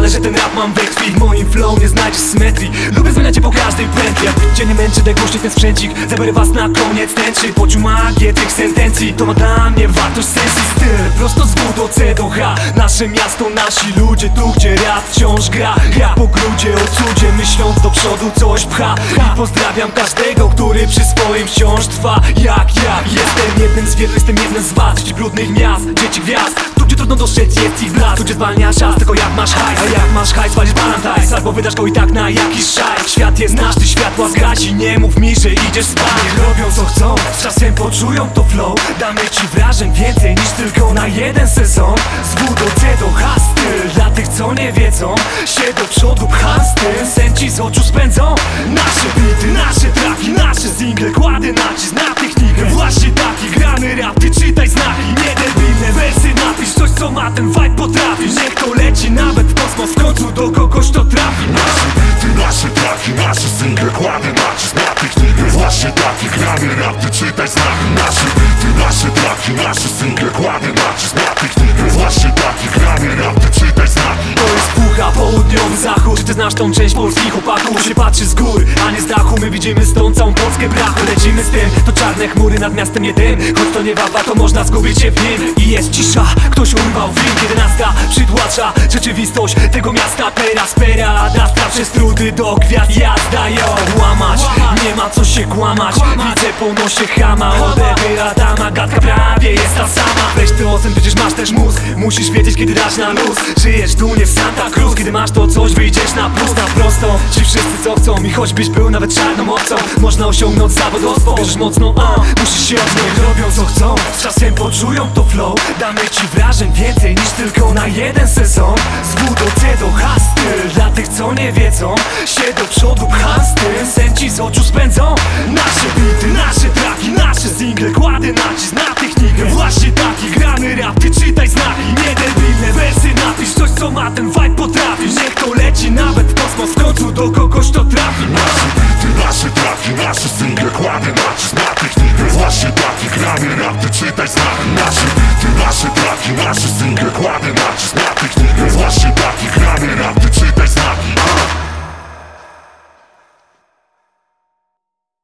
Ale że ten rap mam we krwi. W moim flow nie znajdziesz symetrii. Lubię zmieniać je po każdej pętli cię nie męczy, degłusznik ten sprzęcik Zabiorę was na koniec tęczy. Poczuł magię tych sentencji To ma dla mnie wartość sensu. I styl Prosto z W do C do H Nasze miasto, nasi ludzie Tu gdzie rap wciąż gra. Gra po grudzie, o cudzie Myśląc do przodu coś pcha. I pozdrawiam każdego, który przy swoim wciąż trwa. Jak ja Jestem jednym z wielu, jestem jednym z was. Brudnych miast, dzieci gwiazd trudno dostrzec jest ich blask Tu gdzie zwalnia czas, tylko jak masz hajs. A jak masz hajs, walisz barantajs Albo wydasz go i tak na jakiś szajs. Świat jest nasz, ty światła zgasi Nie mów mi, że idziesz spać Niech robią co chcą, z czasem poczują to flow. Damy ci wrażeń więcej niż tylko na jeden sezon. Z W do C do H styl Dla tych co nie wiedzą Się do przodu pcha styl Sen ci z oczu spędzą Nasze bity, nasze traki, nasze single. Kładę nacisk na ma ten vibe potrafisz Niech to leci nawet w kosmos W końcu do kogoś to trafi. Nasze bity, nasze traki, nasze single Kładę nacisk na technikę Właśnie taki grany rap, ty czytaj znaki Nasze bity, nasze traki, nasze single Kładę nacisk na technikę Właśnie znasz tą część polskich chłopaków? Się patrzy z gór, a nie z dachu. My widzimy stąd całą Polskę brachu. Lecimy z tym, to czarne chmury nad miastem dym Choć to nie wawa, to można zgubić się w nim. I jest cisza, ktoś urwał film Kiedy nasta przytłacza rzeczywistość tego miasta Teraz peradastra przez trudy do gwiazd Jazda ją łamać, nie ma co się kłamać. Widzę po nosie chama, odebiera dama. Gadka prawie jest ta sama. Weź ty ocen, też mózg. Musisz wiedzieć kiedy dać na luz. Żyjesz tu nie w Santa Cruz Kiedy masz to coś, wyjdziesz na plus Na prosto, ci wszyscy co chcą I choćbyś był nawet czarną owcą Można osiągnąć zawodowstwo. Wierzysz mocno, a musisz się odnieść Robią co chcą, z czasem poczują to flow. Damy ci wrażeń więcej niż tylko na jeden sezon. Z W do C do H styl. Dla tych co nie wiedzą Się do przodu pcha styl. Sen ci z oczu spędzą Nasze bity, nasze traki, nasze single. Kładę nacisk na znaki Nie debilne wersy napisz Coś co ma ten vibe potrafisz. Niech to leci nawet kosmos. W końcu do kogoś to trafi. Nasze bity, nasze traki, nasze single Kładę nacisk na technikę Właśnie taki grany rap, ty czytaj znaki. Nasze bity, nasze traki, nasze single Kładę nacisk na technikę Właśnie